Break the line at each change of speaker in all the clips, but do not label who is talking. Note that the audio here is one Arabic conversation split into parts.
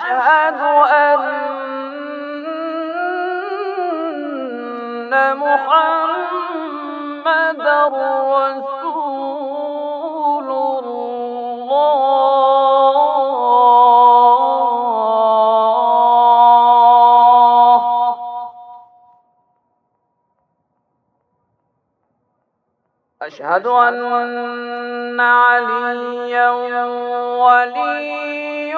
أشهد أن محمدا رسول الله. أشهد أن عليا ولي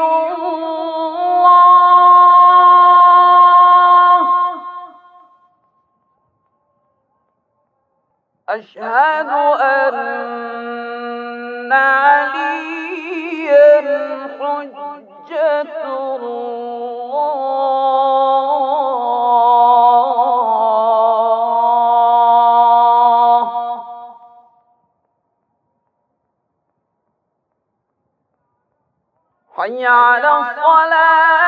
أشهد أن عليا حجة الله. حي على الصلاة.